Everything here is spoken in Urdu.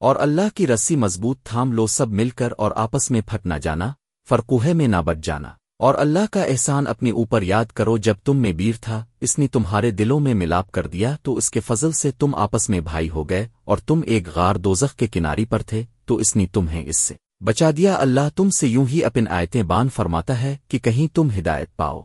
اور اللہ کی رسی مضبوط تھام لو سب مل کر اور آپس میں پھٹ نہ جانا، فرقوہے میں نہ بچ جانا۔ اور اللہ کا احسان اپنے اوپر یاد کرو، جب تم میں بیر تھا، اس نے تمہارے دلوں میں ملاپ کر دیا، تو اس کے فضل سے تم آپس میں بھائی ہو گئے، اور تم ایک غار دوزخ کے کناری پر تھے، تو اس نے تمہیں اس سے بچا دیا۔ اللہ تم سے یوں ہی اپن آیتیں بان فرماتا ہے کہ کہیں تم ہدایت پاؤ۔